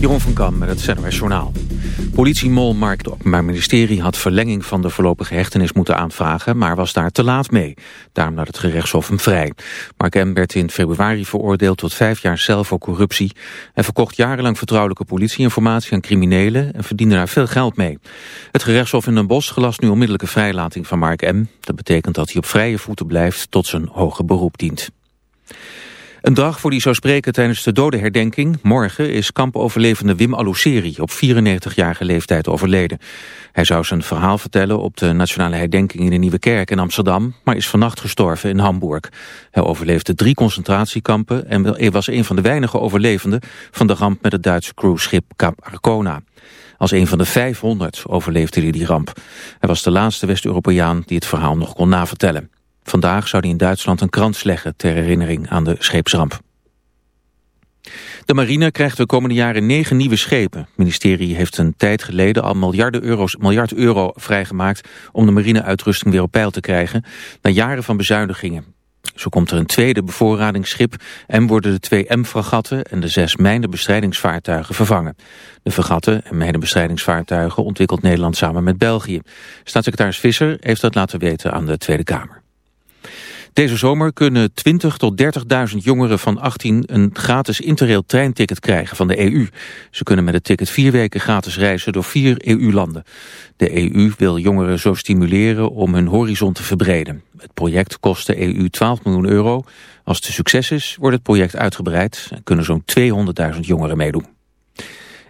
Jeroen van Kam met het CNRS Journaal. Politiemol Mark het Openbaar Ministerie had verlenging van de voorlopige hechtenis moeten aanvragen, maar was daar te laat mee. Daarom laat het gerechtshof hem vrij. Mark M. werd in februari veroordeeld tot vijf jaar cel voor corruptie en verkocht jarenlang vertrouwelijke politieinformatie aan criminelen en verdiende daar veel geld mee. Het gerechtshof in Den Bosch gelast nu onmiddellijke vrijlating van Mark M. Dat betekent dat hij op vrije voeten blijft tot zijn hoge beroep dient. Een dag voor die zou spreken tijdens de dodenherdenking, morgen, is kampoverlevende Wim Aluseri op 94-jarige leeftijd overleden. Hij zou zijn verhaal vertellen op de nationale herdenking in de Nieuwe Kerk in Amsterdam, maar is vannacht gestorven in Hamburg. Hij overleefde drie concentratiekampen en was een van de weinige overlevenden van de ramp met het Duitse cruiseschip Cap Arcona. Als een van de 500 overleefde hij die ramp. Hij was de laatste West-Europeaan die het verhaal nog kon navertellen. Vandaag zou hij in Duitsland een krans leggen ter herinnering aan de scheepsramp. De marine krijgt de komende jaren negen nieuwe schepen. Het ministerie heeft een tijd geleden al miljarden euro's, miljard euro vrijgemaakt... om de marineuitrusting weer op peil te krijgen... na jaren van bezuinigingen. Zo komt er een tweede bevoorradingsschip... en worden de twee M-fragatten en de zes mijnenbestrijdingsvaartuigen vervangen. De fregatten en mijnenbestrijdingsvaartuigen ontwikkelt Nederland samen met België. Staatssecretaris Visser heeft dat laten weten aan de Tweede Kamer. Deze zomer kunnen 20 tot 30.000 jongeren van 18 een gratis interrail treinticket krijgen van de EU. Ze kunnen met het ticket vier weken gratis reizen door vier EU-landen. De EU wil jongeren zo stimuleren om hun horizon te verbreden. Het project kost de EU 12 miljoen euro. Als het een succes is, wordt het project uitgebreid en kunnen zo'n 200.000 jongeren meedoen.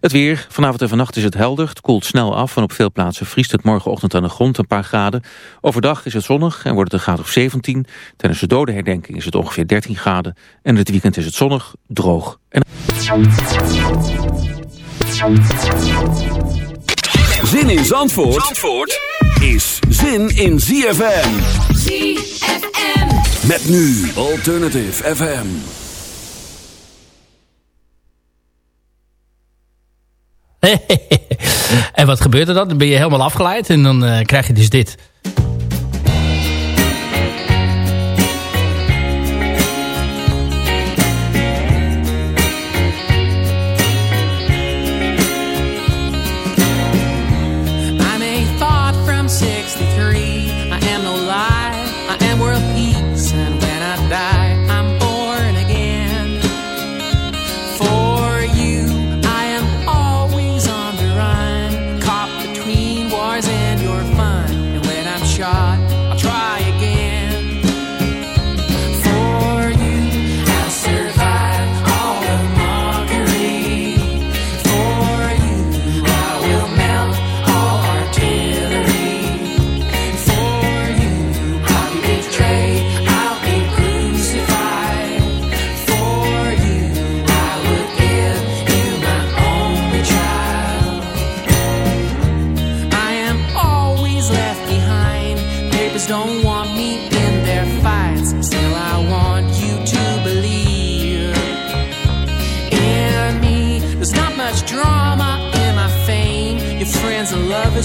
Het weer. Vanavond en vannacht is het helder. Het koelt snel af en op veel plaatsen vriest het morgenochtend aan de grond een paar graden. Overdag is het zonnig en wordt het een graad of 17. Tijdens de dodenherdenking is het ongeveer 13 graden. En het weekend is het zonnig, droog en... Zin in Zandvoort, Zandvoort is zin in ZFM. ZFM. Met nu Alternative FM. en wat gebeurt er dan? Dan ben je helemaal afgeleid en dan uh, krijg je dus dit.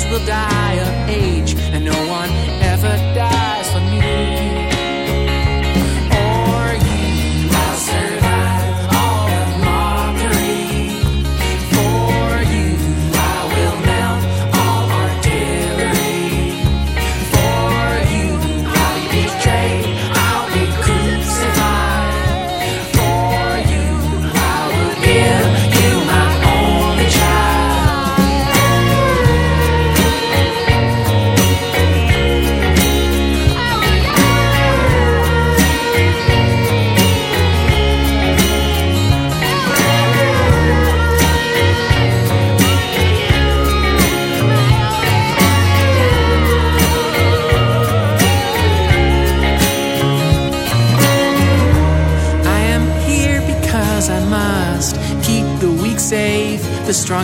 Will die of age, and no one ever dies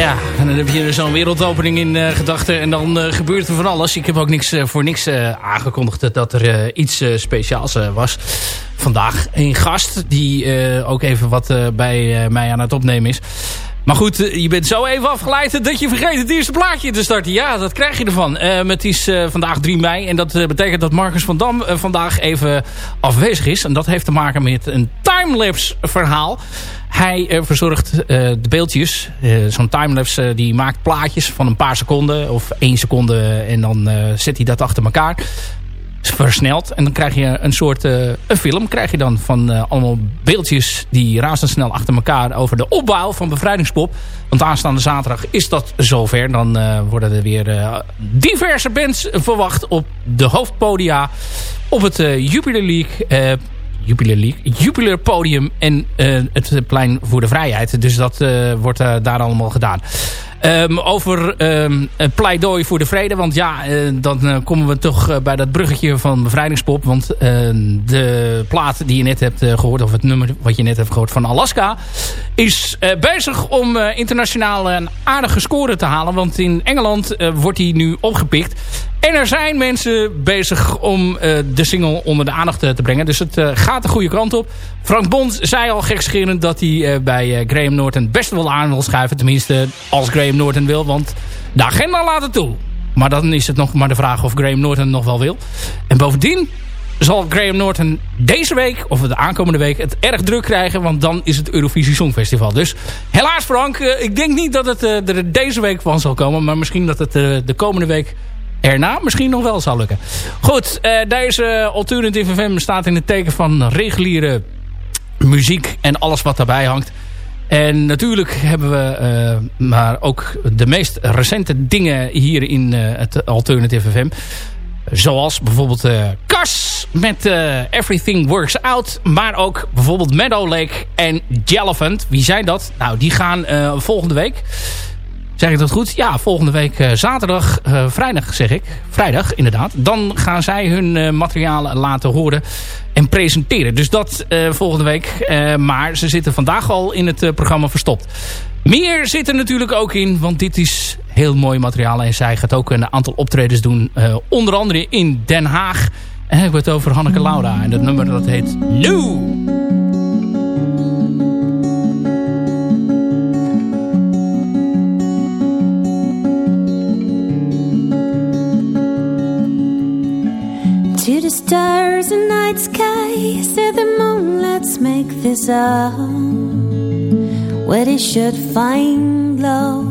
Ja, en dan heb je zo'n wereldopening in uh, gedachten en dan uh, gebeurt er van alles. Ik heb ook niks, uh, voor niks aangekondigd dat er iets speciaals was. Vandaag een gast die ook even wat bij mij aan het opnemen is. Maar goed, je bent zo even afgeleid dat je vergeet het eerste plaatje te starten. Ja, dat krijg je ervan. het is vandaag 3 mei en dat betekent dat Marcus van Dam vandaag even afwezig is. En dat heeft te maken met een timelapse verhaal. Hij verzorgt de beeldjes. Zo'n timelapse die maakt plaatjes van een paar seconden of één seconde. En dan zet hij dat achter elkaar. Versneld. En dan krijg je een soort een film. Krijg je dan van allemaal beeldjes die razendsnel achter elkaar over de opbouw van Bevrijdingspop. Want aanstaande zaterdag is dat zover. Dan worden er weer diverse bands verwacht op de hoofdpodia. Op het Jupiler League Jupiler League, Jupiler Podium en het Plein voor de Vrijheid. Dus dat wordt daar allemaal gedaan. Um, over um, pleidooi voor de vrede. Want ja, uh, dan uh, komen we toch uh, bij dat bruggetje van bevrijdingspop. Want de plaat die je net hebt gehoord, of het nummer wat je net hebt gehoord van Alaska... is bezig om internationaal een aardige score te halen. Want in Engeland wordt die nu opgepikt. En er zijn mensen bezig om de single onder de aandacht te brengen. Dus het gaat de goede kant op. Frank Bond zei al gekscherend dat hij bij Graham Norton best wel aan wil schuiven. Tenminste, als Graham Norton wil. Want de agenda laat het toe. Maar dan is het nog maar de vraag of Graham Norton nog wel wil. En bovendien zal Graham Norton deze week, of de aankomende week, het erg druk krijgen. Want dan is het Eurovisie Songfestival. Dus helaas Frank, eh, ik denk niet dat het eh, er deze week van zal komen. Maar misschien dat het eh, de komende week erna misschien nog wel zal lukken. Goed, deze Alternative FM staat in het teken van reguliere muziek en alles wat daarbij hangt. En natuurlijk hebben we uh, maar ook de meest recente dingen hier in uh, het Alternative FM. Zoals bijvoorbeeld uh, Kas met Everything Works Out. Maar ook bijvoorbeeld Meadow Lake en Jelliphant. Wie zijn dat? Nou, die gaan volgende week Zeg ik dat goed? Ja, volgende week uh, zaterdag, uh, vrijdag zeg ik. Vrijdag, inderdaad. Dan gaan zij hun uh, materiaal laten horen en presenteren. Dus dat volgende week. maar ze zitten vandaag al in het programma verstopt. Meer zit er natuurlijk ook in, want dit is heel mooi materiaal. En zij gaat ook een aantal optredens doen. onder andere in Den Haag. En ik heb het over Hanneke Laura. En dat nummer dat heet New. Stars and night sky, say the moon, let's make this up. Where they should find love.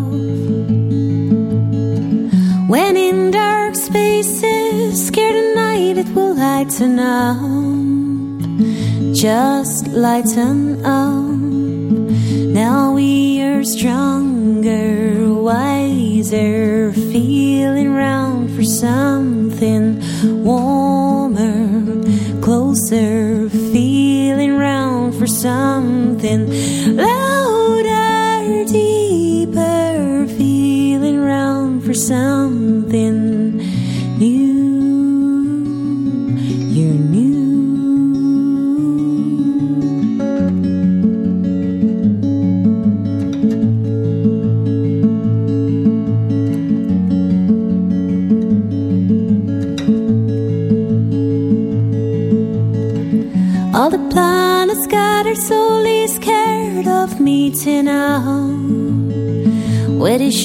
When in dark spaces, scared at night, it will lighten up. Just lighten up. Now we are stronger, wiser, feeling round for something warmer, closer, feeling round for something louder, deeper, feeling round for something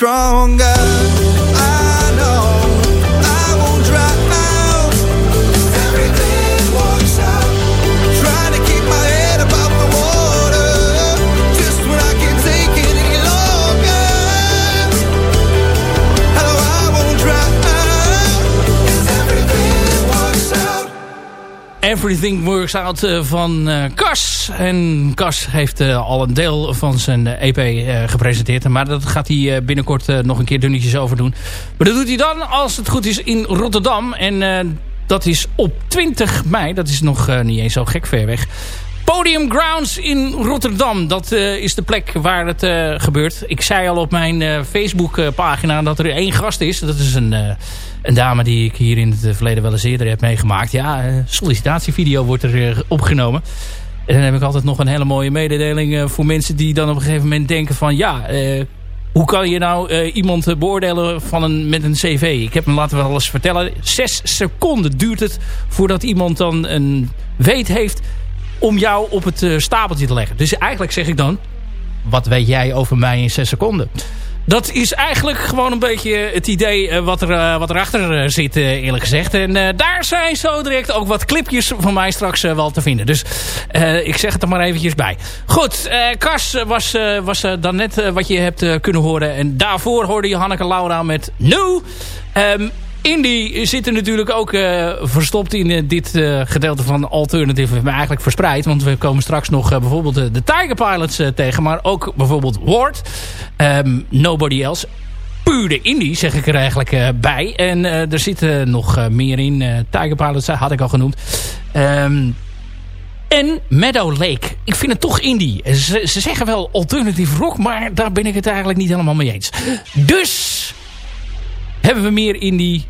stronger. Everything Works Out eh, van Kas. En Kas heeft eh, al een deel van zijn EP eh, gepresenteerd. Maar dat gaat hij binnenkort nog een keer dunnetjes over doen. Maar dat doet hij dan, als het goed is, in Rotterdam. En dat is op 20 mei. Dat is nog niet eens zo gek ver weg. Podium Grounds in Rotterdam. Dat eh, is de plek waar het eh, gebeurt. Ik zei al op mijn eh, Facebook pagina dat er één gast is. Dat is een, eh, een dame die ik hier in het verleden wel eens eerder heb meegemaakt. Ja, sollicitatievideo wordt er eh, opgenomen. En dan heb ik altijd nog een hele mooie mededeling eh, voor mensen die dan op een gegeven moment denken van... ja, eh, hoe kan je nou eh, iemand eh, beoordelen van een, met een cv? Ik heb hem laten wel eens vertellen. Zes seconden duurt het voordat iemand dan een weet heeft om jou op het eh, stapeltje te leggen. Dus eigenlijk zeg ik dan, wat weet jij over mij in zes seconden? Dat is eigenlijk gewoon een beetje het idee eh, wat, er, eh, wat erachter eh, zit, eh, eerlijk gezegd. En eh, daar zijn zo direct ook wat clipjes van mij straks eh, wel te vinden. Dus eh, ik zeg het er maar eventjes bij. Goed, eh Kas was, eh, was eh, dan net eh, wat je hebt eh, kunnen horen. En daarvoor hoorde je Hanneke Laura met No. Ehm Indie zit er natuurlijk ook eh, verstopt in eh, dit eh, gedeelte van Alternative. Maar eigenlijk verspreid. Want we komen straks nog bijvoorbeeld de, Tiger Pilots tegen. Maar ook bijvoorbeeld Ward. Ehm, Nobody Else. Puur de indie zeg ik er eigenlijk bij. En er zitten nog meer in. Tiger Pilots had ik al genoemd. Ehm, en Meadow Lake. Ik vind het toch indie. Ze, ze zeggen wel alternative rock. Maar daar ben ik het eigenlijk niet helemaal mee eens. Dus hebben we meer indie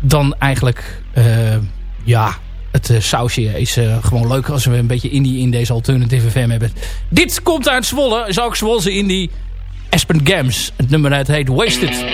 dan eigenlijk... eh, ja, het eh, sausje is eh, gewoon leuk als we een beetje indie in deze alternative FM hebben. Dit komt uit Zwolle. Is ook Zwolse indie. Aspen Gams. Het nummer uit heet Wasted.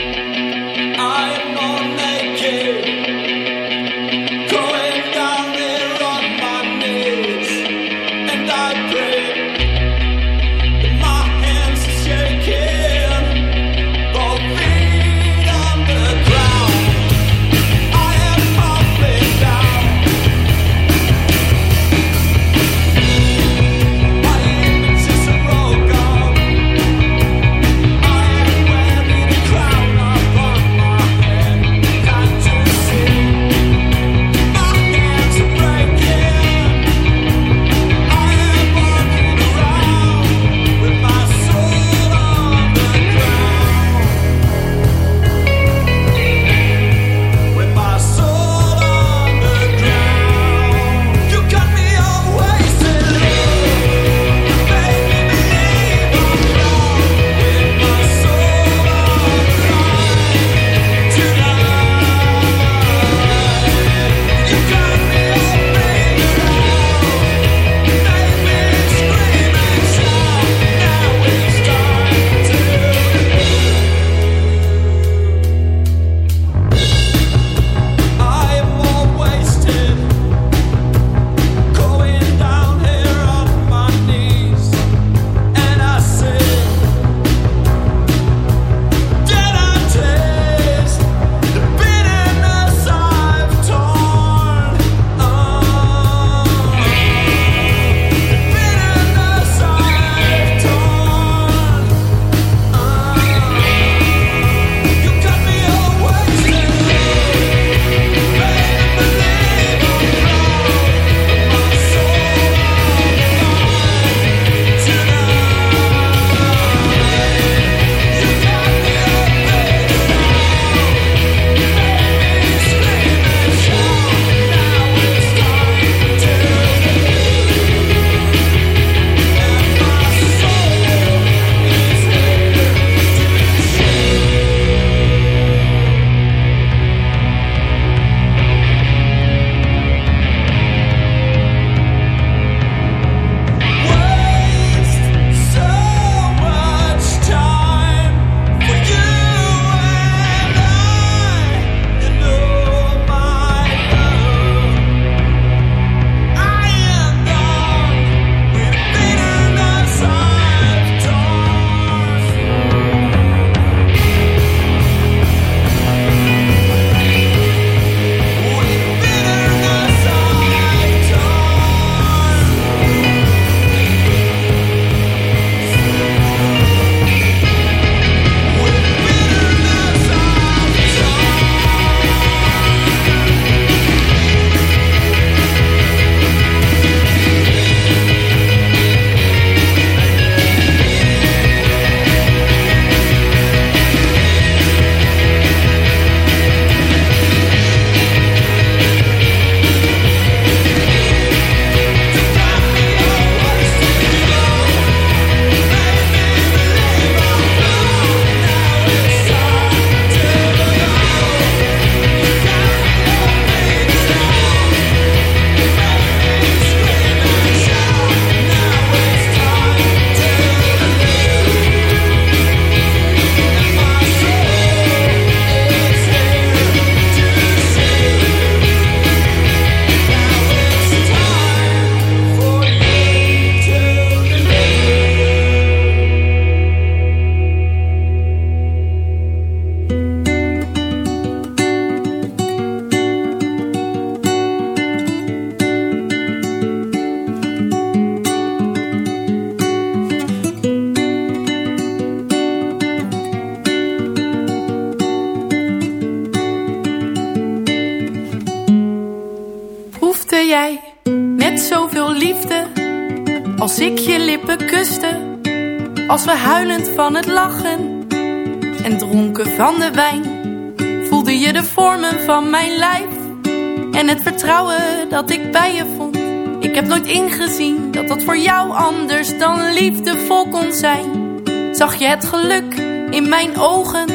Ik bij je vond. Ik heb nooit ingezien dat dat voor jou anders dan liefdevol kon zijn. Zag je het geluk in mijn ogen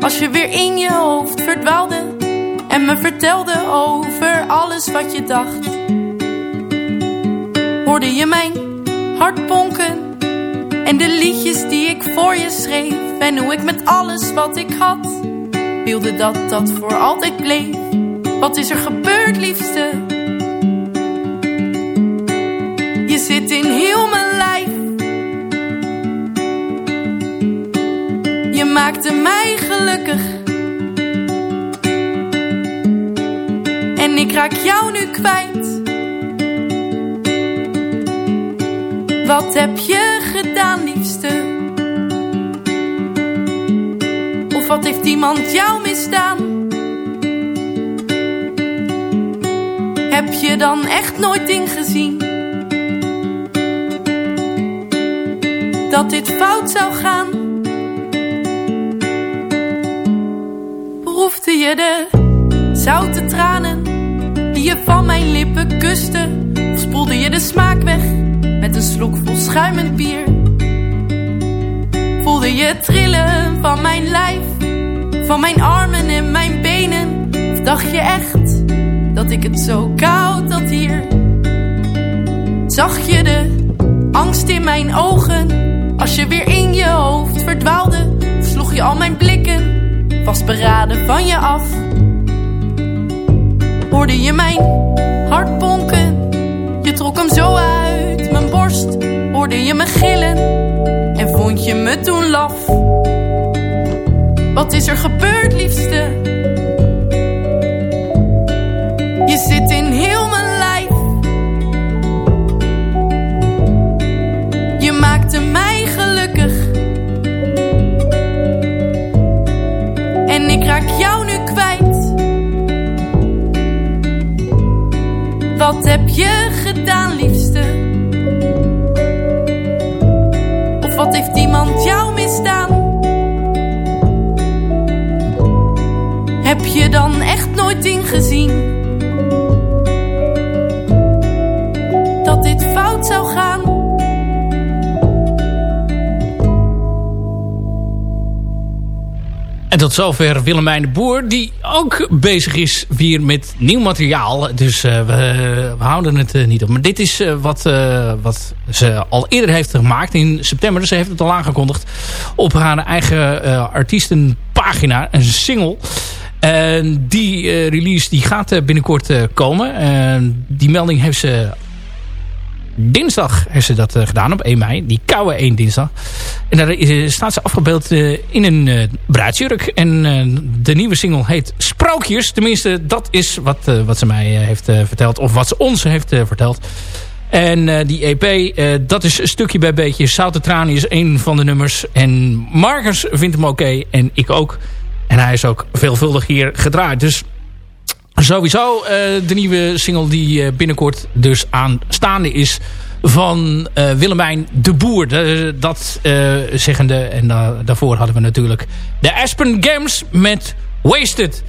als je weer in je hoofd verdwaalde en me vertelde over alles wat je dacht. Hoorde je mijn hart bonken en de liedjes die ik voor je schreef en hoe ik met alles wat ik had wilde dat dat voor altijd bleef. Wat is er gebeurd, liefste? Zit in heel mijn lijf. Je maakte mij gelukkig. En ik raak jou nu kwijt. Wat heb je gedaan, liefste? Of wat heeft iemand jou misdaan? Heb je dan echt nooit ingezien? Dat dit fout zou gaan? Proefde je de zoute tranen die je van mijn lippen kuste? Of spoelde je de smaak weg met een slok vol schuimend bier? Voelde je trillen van mijn lijf, van mijn armen en mijn benen? Of dacht je echt dat ik het zo koud had hier? Zag je de angst in mijn ogen als je weer in je hoofd verdwaalde? Sloeg je al mijn blikken vastberaden van je af? Hoorde je mijn hart bonken? Je trok hem zo uit mijn borst. Hoorde je me gillen? En vond je me toen laf? Wat is er gebeurd, liefste? Zover Willemijn de Boer, die ook bezig is weer met nieuw materiaal. Dus uh, we, houden het uh, niet op. Maar dit is uh, wat, wat ze al eerder heeft gemaakt in september. Dus ze heeft het al aangekondigd op haar eigen artiestenpagina. Een single. En die release die gaat binnenkort komen. die melding heeft ze dinsdag heeft ze dat uh, gedaan op 1 mei. Die koude 1 dinsdag. En daar is, staat ze afgebeeld uh, in een bruidsjurk. En de nieuwe single heet Sprookjes. Tenminste, dat is wat, wat ze mij heeft verteld. Of wat ze ons heeft verteld. En die EP, dat is een stukje bij beetje. Zoute Trani is een van de nummers. En Marcus vindt hem oké. En ik ook. En hij is ook veelvuldig hier gedraaid. Dus Sowieso uh, de nieuwe single die uh, binnenkort dus aanstaande is van uh, Willemijn de Boer. Dat zeggende. En daarvoor hadden we natuurlijk de Aspen Games met Wasted.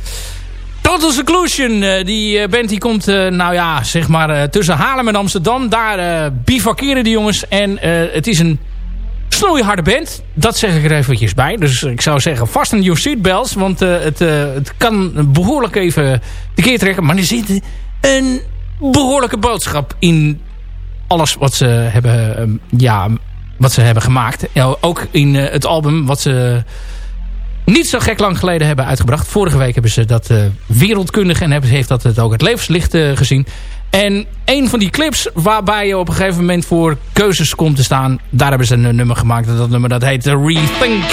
Total Seclusion, die band die komt, nou ja, zeg maar tussen Haarlem en Amsterdam. Daar bivakeren die jongens. En het is een snoeiharde band. Dat zeg ik er eventjes bij. Dus ik zou zeggen, vasten your seatbelts. Want uh, het, uh, het kan behoorlijk even de keer trekken. Maar er zit een behoorlijke boodschap in alles wat ze hebben, um, ja, wat ze hebben gemaakt. Ja, ook in uh, het album wat ze niet zo gek lang geleden hebben uitgebracht. Vorige week hebben ze dat wereldkundig en hebben, heeft dat het ook het levenslicht gezien. En een van die clips waarbij je op een gegeven moment voor keuzes komt te staan... daar hebben ze een nummer gemaakt. Dat nummer dat heet Rethink.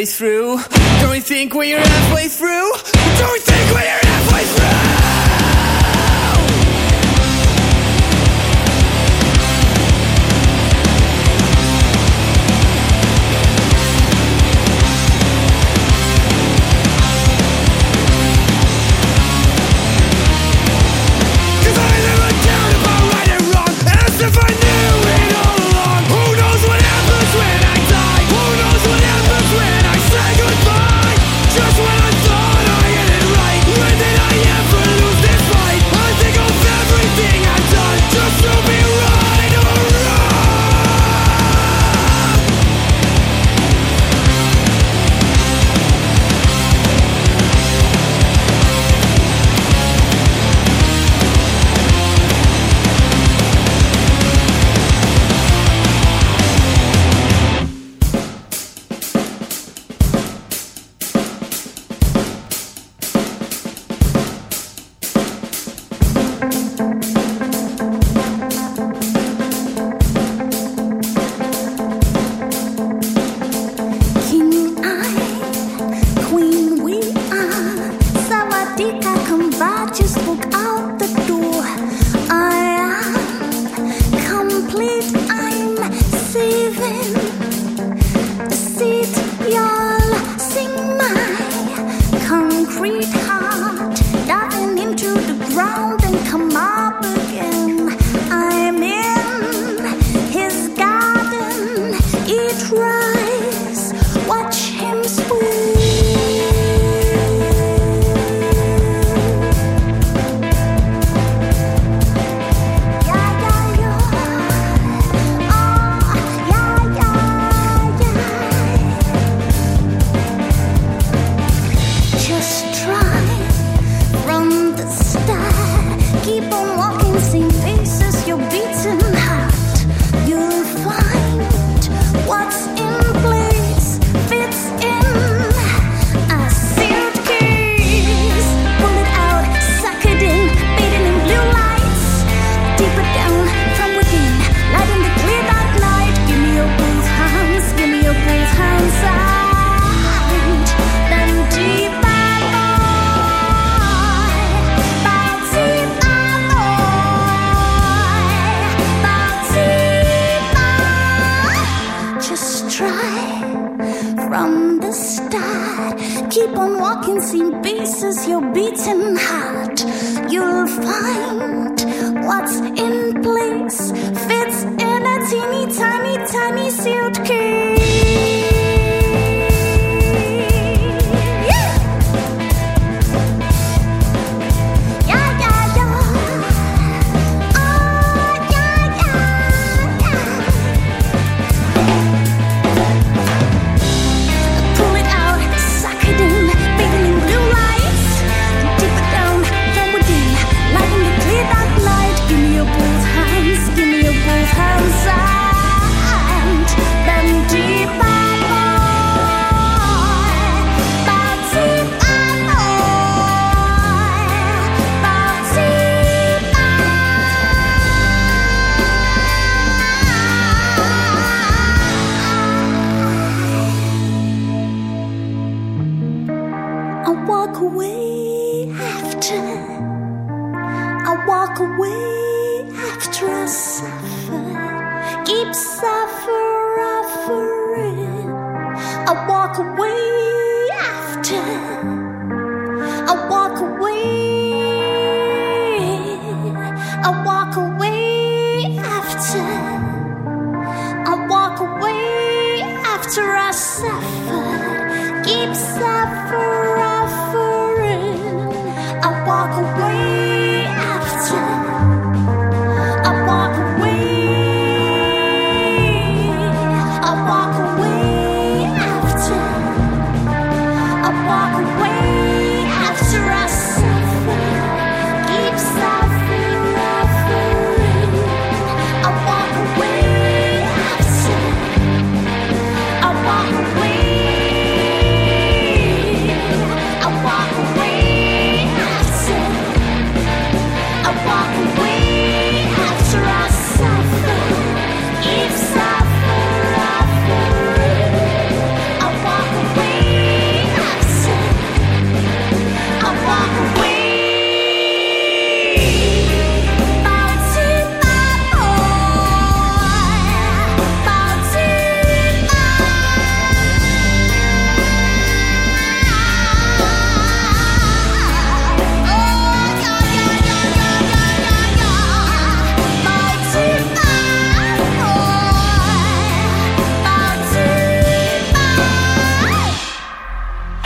way through. Don't you think when you're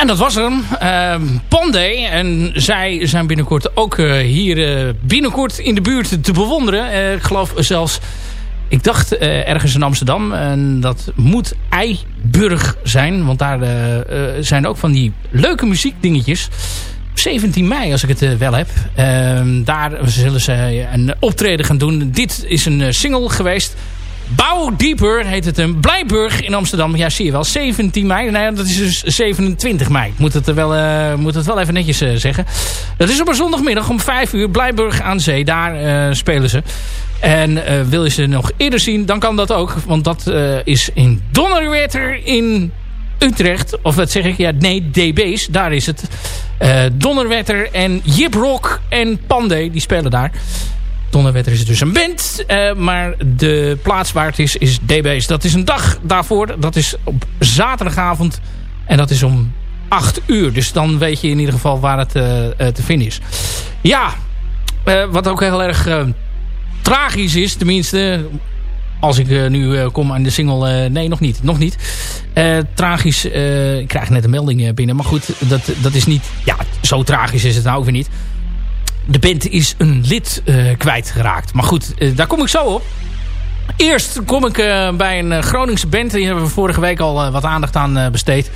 En dat was hem. Uh, Pandey. En zij zijn binnenkort ook eh, hier eh, binnenkort in de buurt te bewonderen. Eh, ik geloof zelfs... Ik dacht ergens in Amsterdam. En dat moet Eiburg zijn. Want daar zijn ook van die leuke muziekdingetjes. 17 mei, als ik het wel heb. Ehm, daar zullen ze een optreden gaan doen. Dit is een single geweest. Bouw dieper heet het een Blijburg in Amsterdam. Ja, zie je wel. 17 mei. Nou ja, dat is dus 27 mei. Ik moet het, wel, eh, moet het wel even netjes eh, zeggen. Dat is op een zondagmiddag om 5 uur. Blijburg aan zee. Daar eh, spelen ze. En wil je ze nog eerder zien, dan kan dat ook. Want dat is in Donnerwetter in Utrecht. Of wat zeg ik? Ja, nee, DB's. Daar is het. Donnerwetter en Jip en Pandey. Die spelen daar. Donnerwetter is dus een band. eh, maar de plaats waar het is, is DB's. Dat is een dag daarvoor. Dat is op zaterdagavond. En dat is om 8 uur. Dus dan weet je in ieder geval waar het eh, eh, te vinden is. Ja, wat ook heel erg tragisch is. Tenminste, als ik nu kom aan de single... nee, nog niet. Nog niet. Tragisch. ik krijg net een melding binnen. Maar goed, dat, dat is niet... Ja, zo tragisch is het nou weer niet. De band is een lid eh, kwijtgeraakt. Maar goed, eh, daar kom ik zo op. Eerst kom ik eh, bij een Groningse band. Die hebben we vorige week al wat aandacht aan besteed.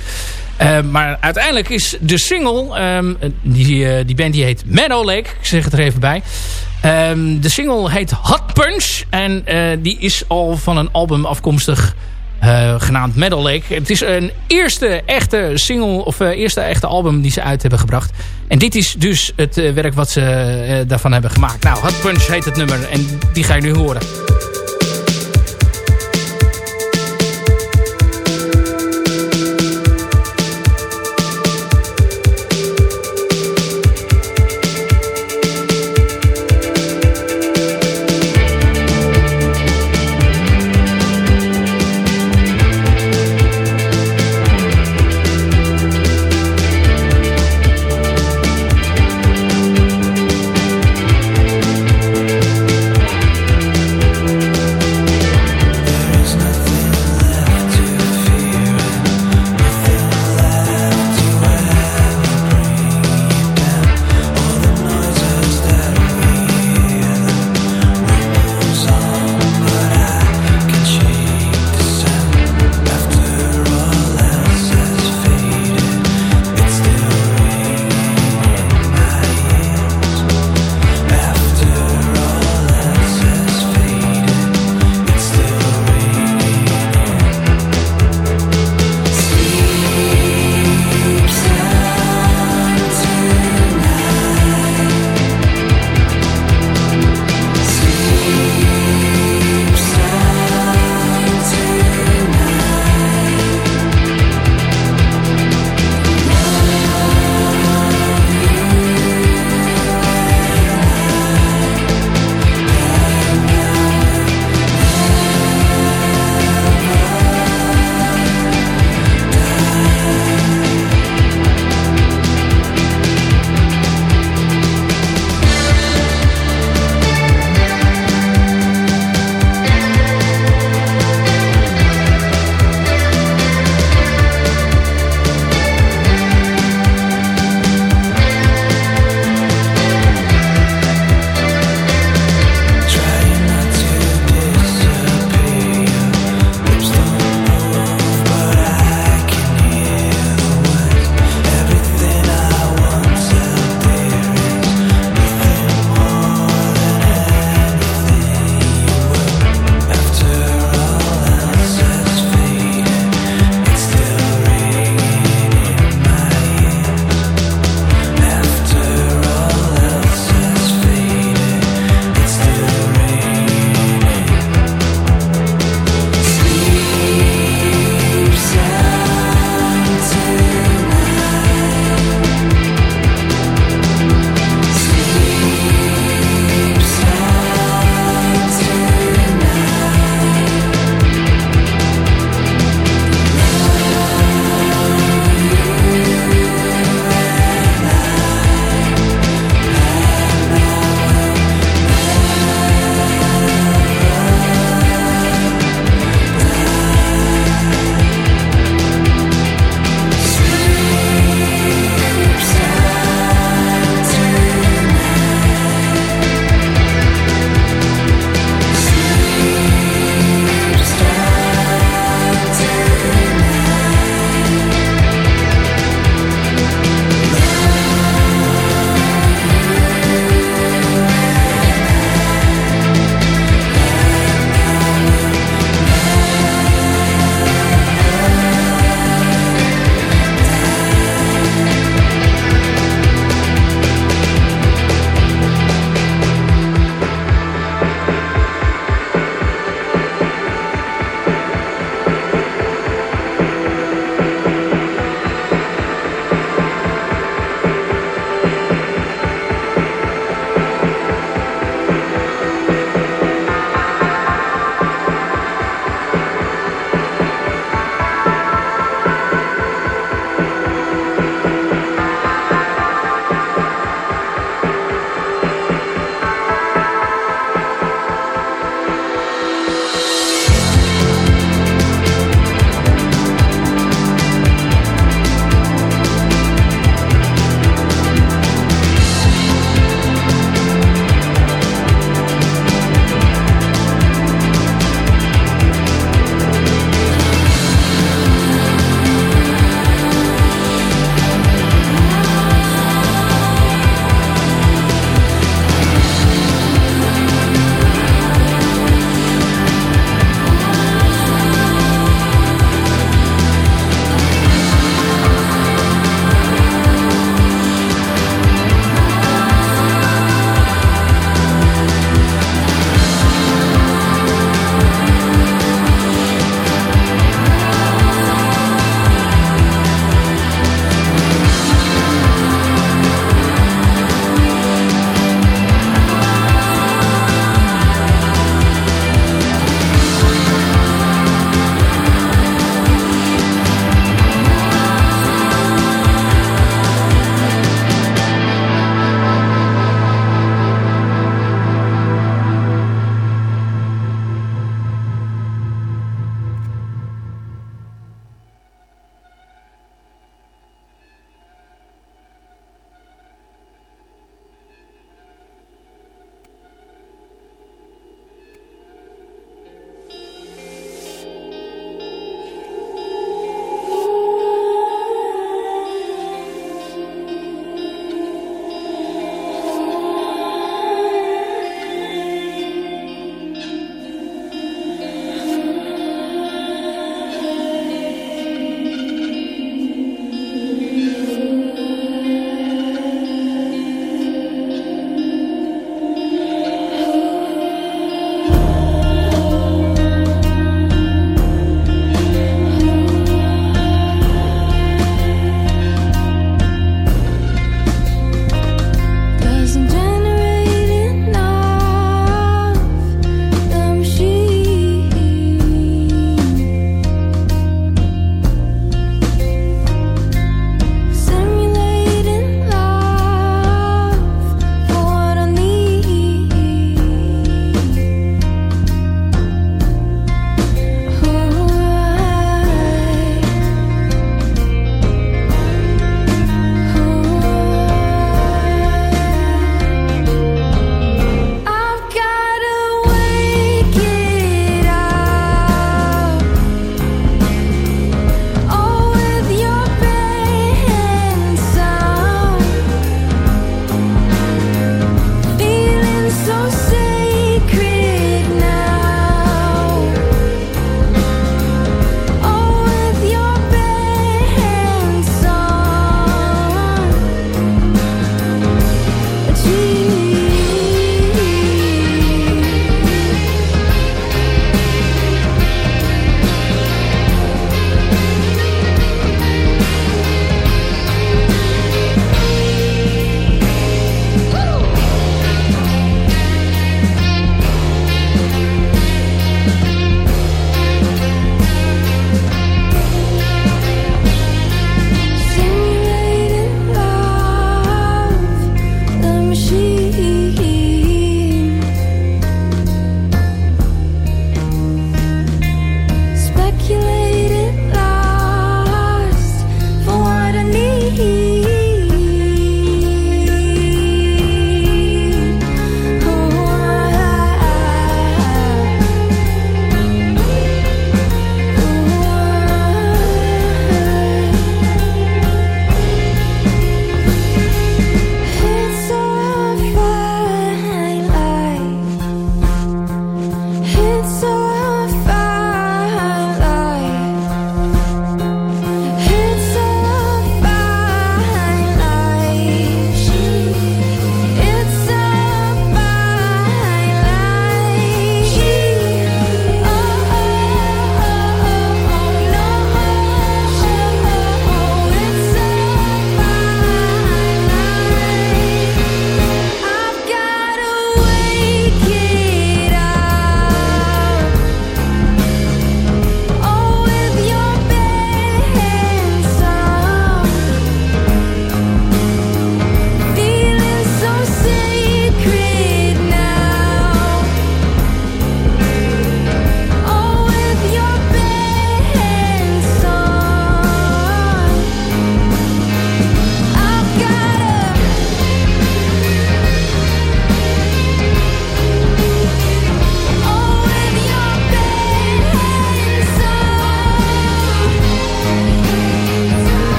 Maar uiteindelijk is de single... ehm, die, die band die heet Meadow Lake. Ik zeg het er even bij. Ehm, de single heet Hot Punch. En die is al van een album afkomstig... eh, genaamd Meadow Lake. Het is een eerste echte single... of eh, eerste echte album die ze uit hebben gebracht. En dit is dus het eh, werk wat ze daarvan hebben gemaakt. Nou, Hot Punch heet het nummer. En die ga je nu horen.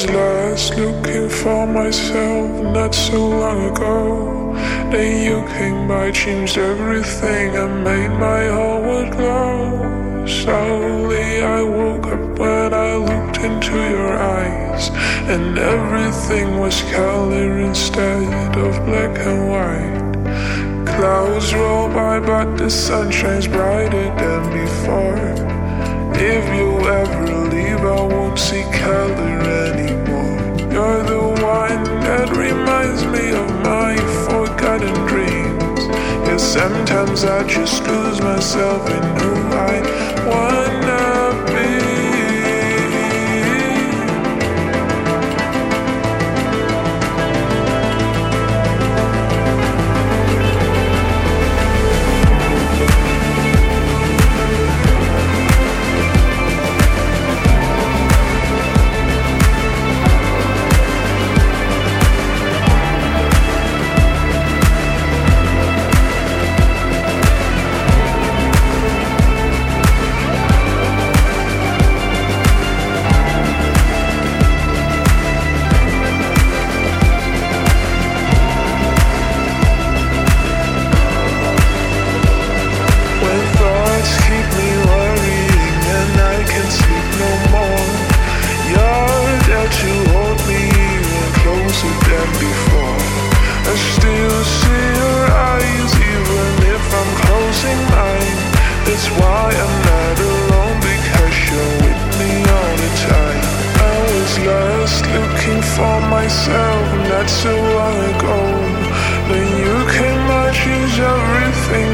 Was lost looking for myself not so long ago. Then you came by, changed everything, and made my whole world glow. Slowly I woke up when I looked into your eyes, and everything was color instead of black and white. Clouds roll by, but the sun shines brighter than before. If you ever I won't see color anymore. You're the one that reminds me of my forgotten dreams. Yeah, sometimes I just lose myself in I wanna be. Myself not so long ago. Then you came, I changed everything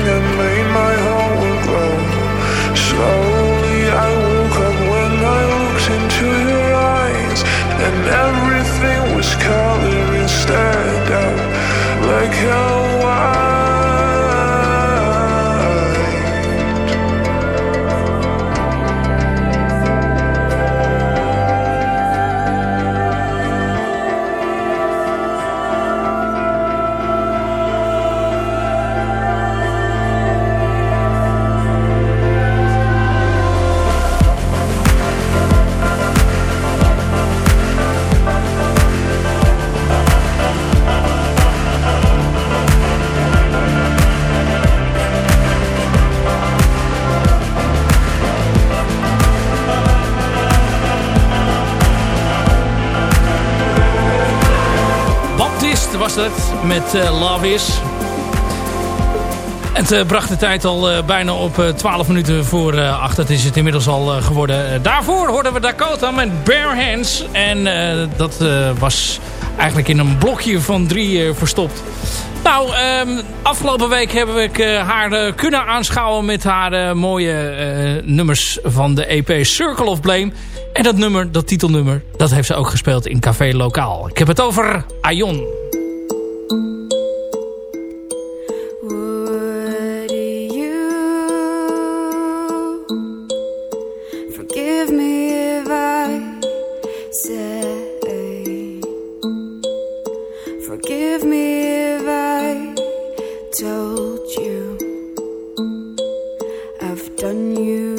Met eh, Love Is. Het eh, bracht de tijd al eh, bijna op eh, 12 minuten voor eh 8. Dat is het inmiddels al geworden. Daarvoor hoorden we Dakota met Bare Hands. En dat was eigenlijk in een blokje van drie verstopt. Nou, ehm, afgelopen week heb ik haar kunnen aanschouwen met haar mooie nummers van de EP Circle of Blame. En dat nummer, dat titelnummer, dat heeft ze ook gespeeld in Café Lokaal. Ik heb het over Aion. I've done you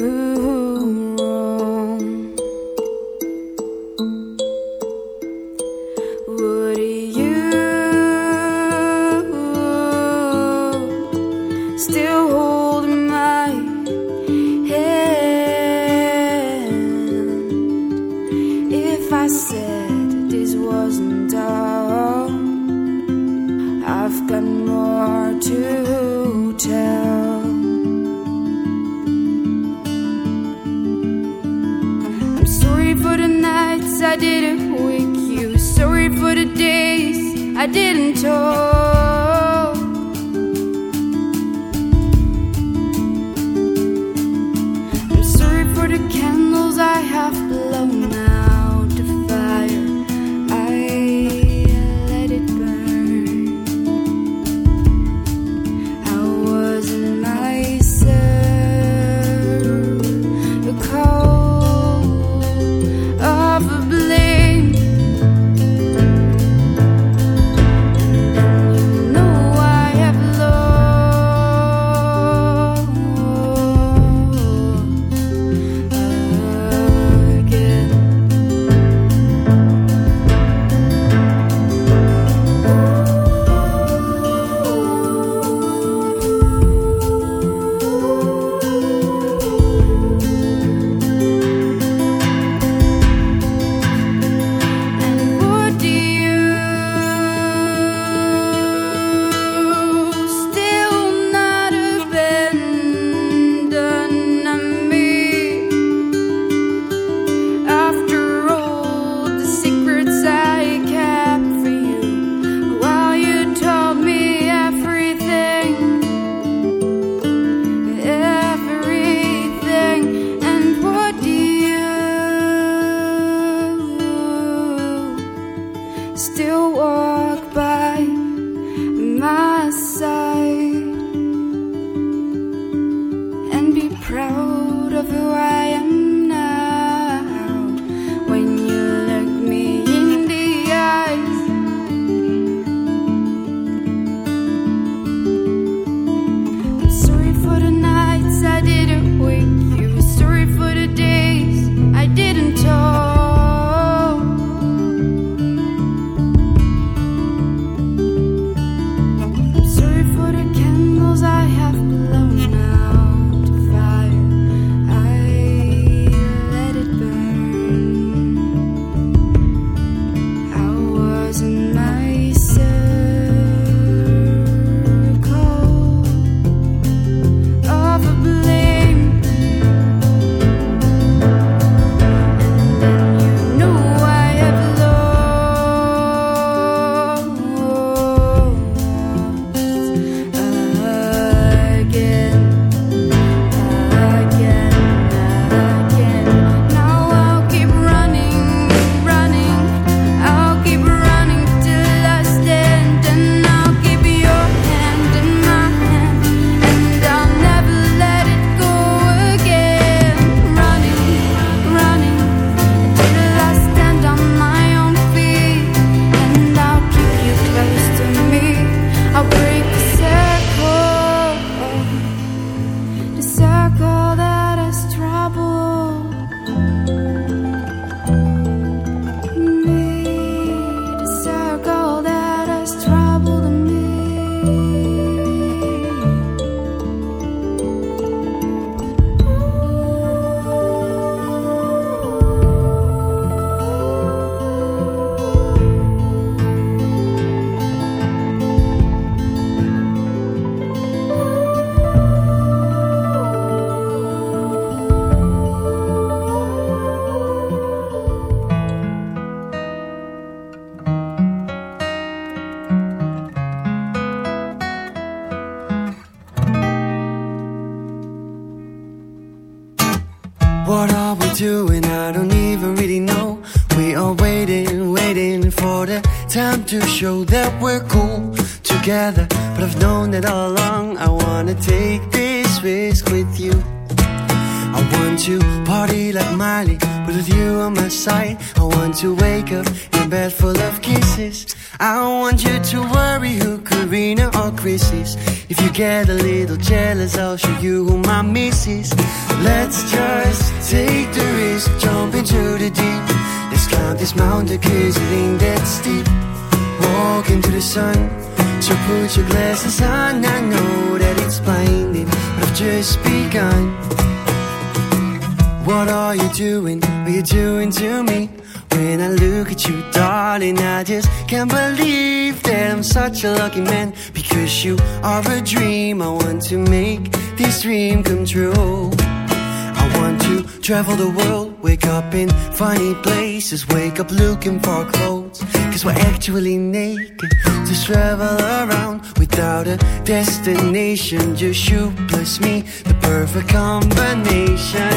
travel the world, wake up in funny places, wake up looking for clothes. Cause we're actually naked, just travel around without a destination. Just you plus me, the perfect combination.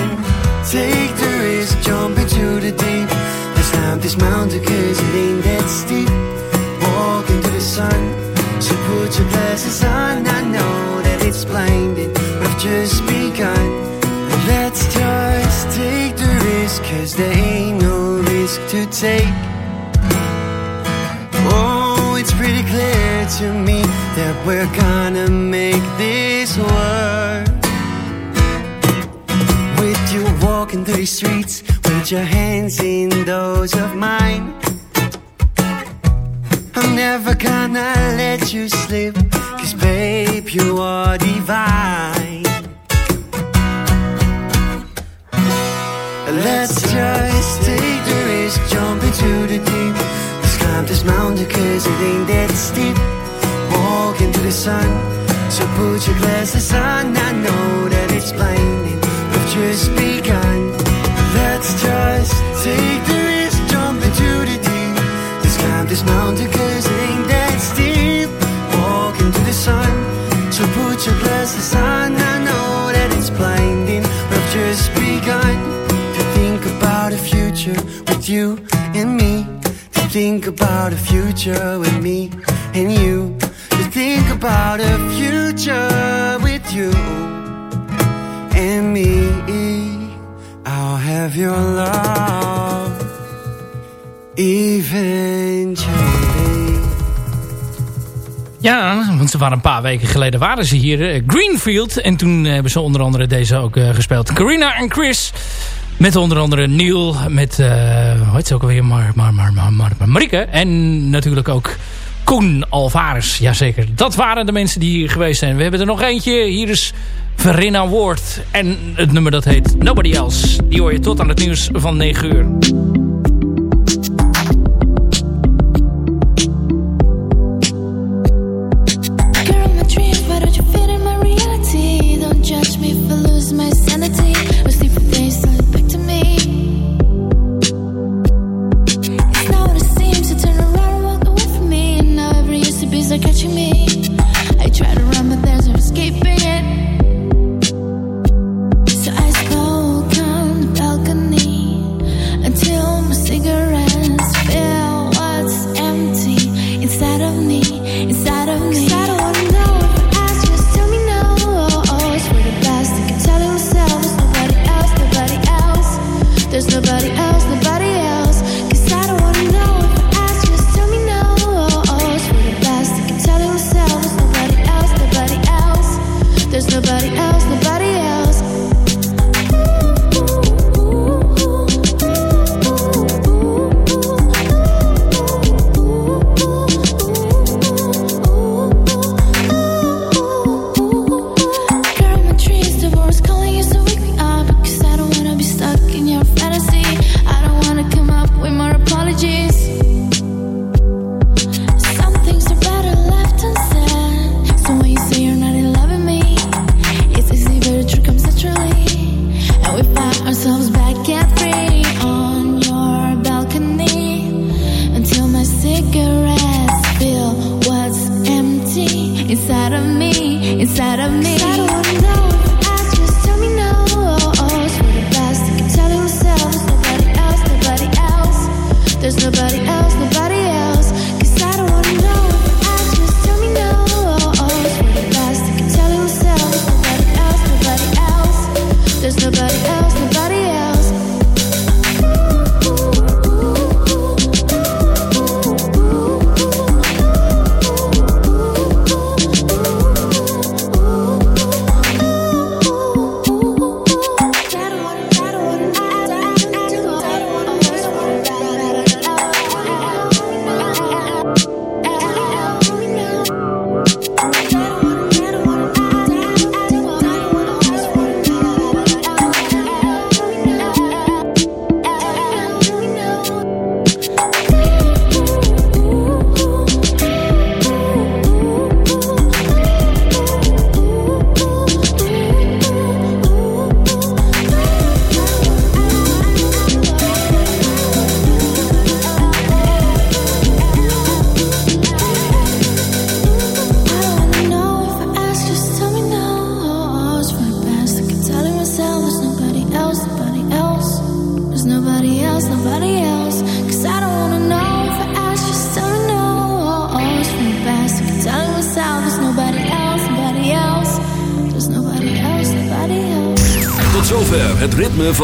Take the risk, jump into the deep. Let's climb this mountain cause it ain't that steep. Walk into the sun, so put your glasses on. I know that it's blinding, but I've just begun. Cause there ain't no risk to take. Oh, it's pretty clear to me that we're gonna make this work. With you walking through the streets, with your hands in those of mine. I'm never gonna let you slip, cause babe, you are divine. Let's just take the risk, jump into the deep. Let's climb this mountain cause it ain't that steep. Walk into the sun, so put your glasses on. I know that it's blinding, we've just begun. Let's just take think about a future with me and you. To think about a future with you and me. I'll have your love eventually. Ja, want ze waren een paar weken geleden waren ze hier. eh, Greenfield. En toen hebben ze onder andere deze ook eh, gespeeld. Carina en Chris. Met onder andere Neil. Met, eh hoe heet ze ook alweer? Mar, Mar, Mar, Mar, Mar- Marieke. En natuurlijk ook Koen Alvarez. Jazeker. Dat waren de mensen die hier geweest zijn. We hebben er nog eentje. Hier is Verena Ward. En het nummer dat heet Nobody Else. Die hoor je tot aan het nieuws van 9 uur.